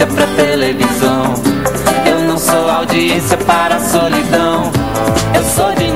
paciência pra televisão. Eu não sou audiência para a solidão. Eu sou de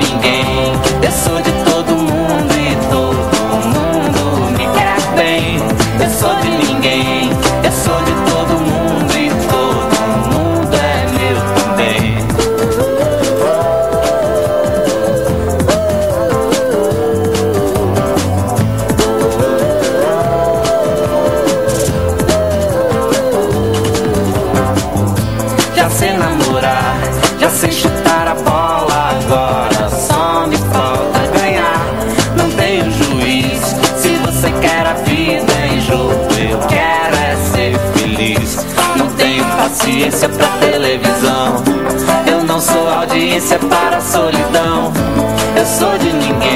audiência para a solidão. Eu sou de ninguém,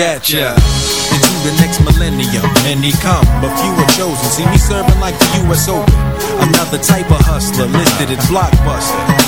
at ya. Into the next millennium, many come, but few are chosen. See me serving like the U.S. Open. Another type of hustler listed as blockbuster.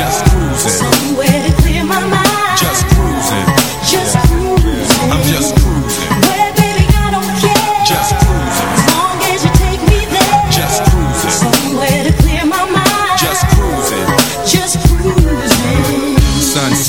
just cruising, Somewhere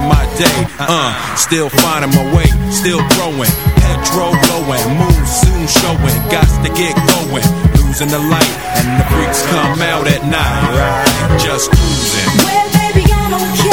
my day. Uh, still finding my way, still growing. Petrol blowing, moon soon showing. Got to get going. Losing the light, and the freaks come out at night. Just cruising, Well, baby, I don't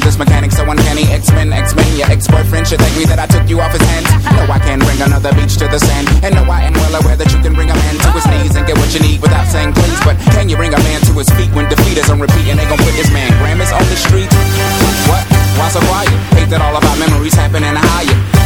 this mechanic so uncanny. X-Men, X-Men, your ex-boyfriend should thank me that I took you off his hands. No, I can bring another beach to the sand. And no, I am well aware that you can bring a man to his knees and get what you need without saying please. But can you bring a man to his feet when defeat is on repeat and they gon' put this man Grammys on the street? What? Why so quiet? Hate that all of our memories happen in a higher.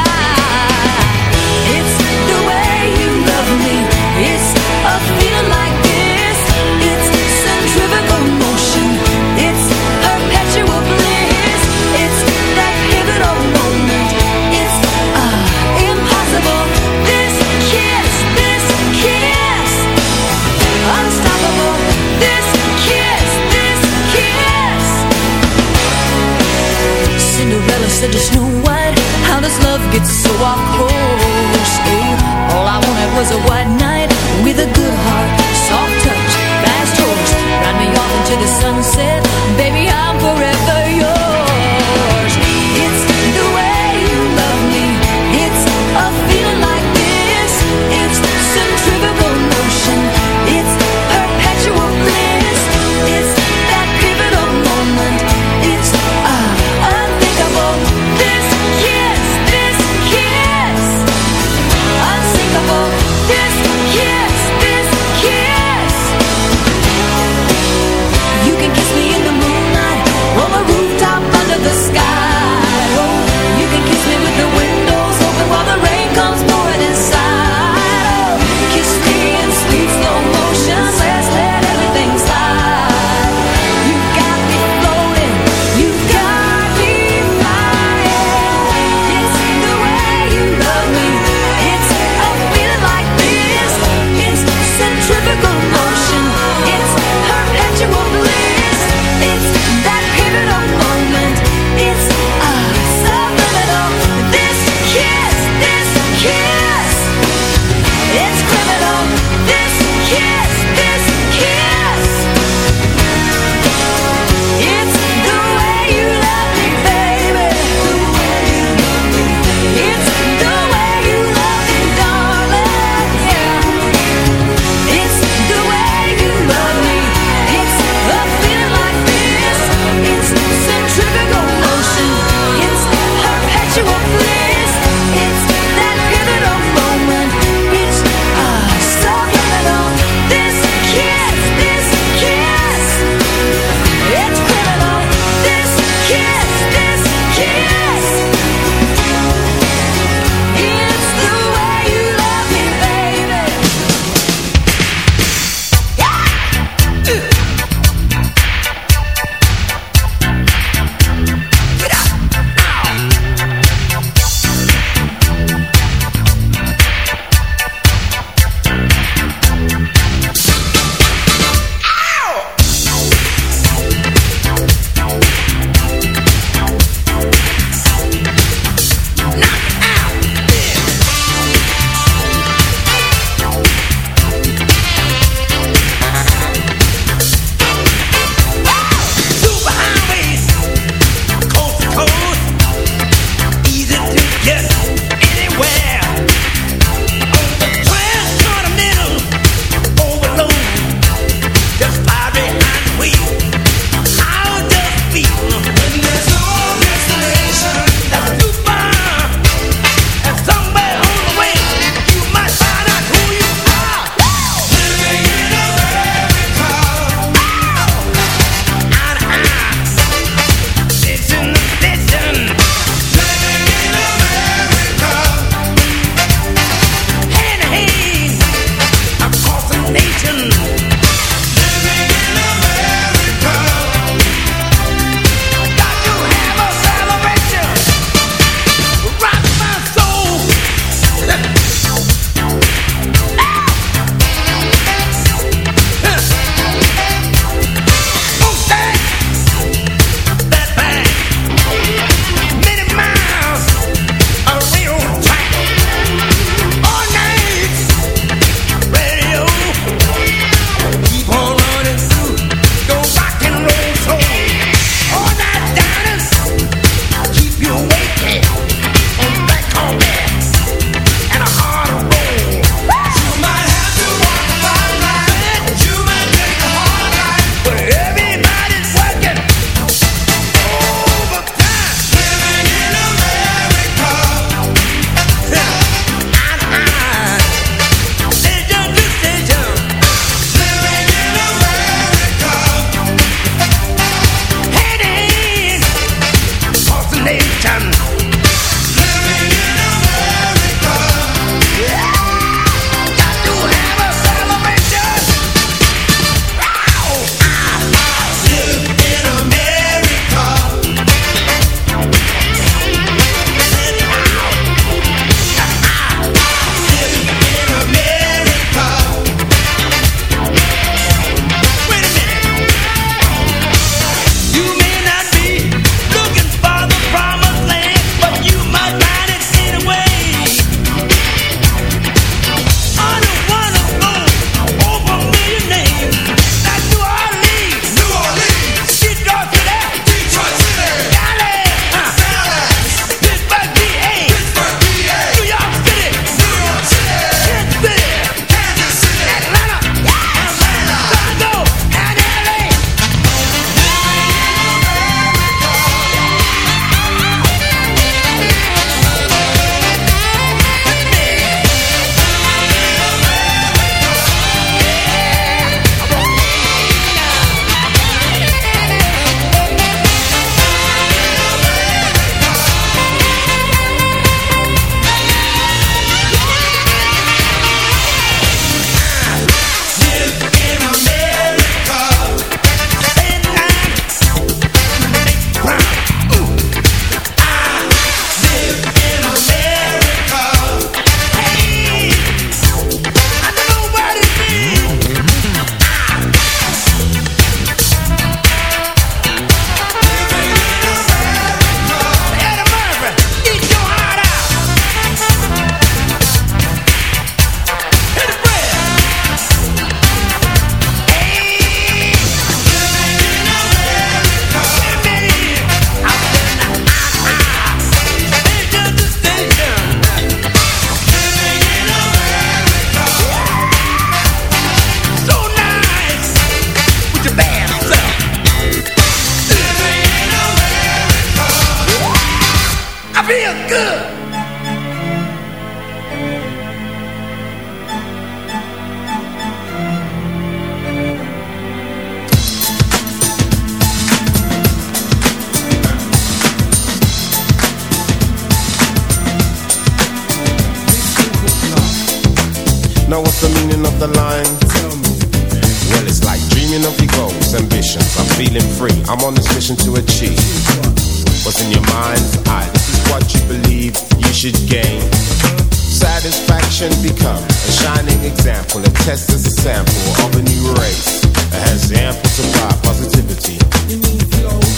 Shining example and test as a sample of a new race that has ample supply positivity.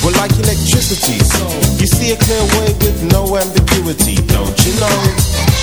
Well, like electricity, so you see a clear way with no ambiguity, don't you know?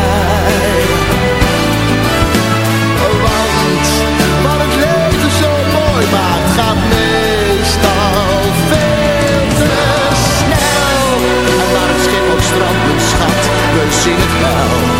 seen.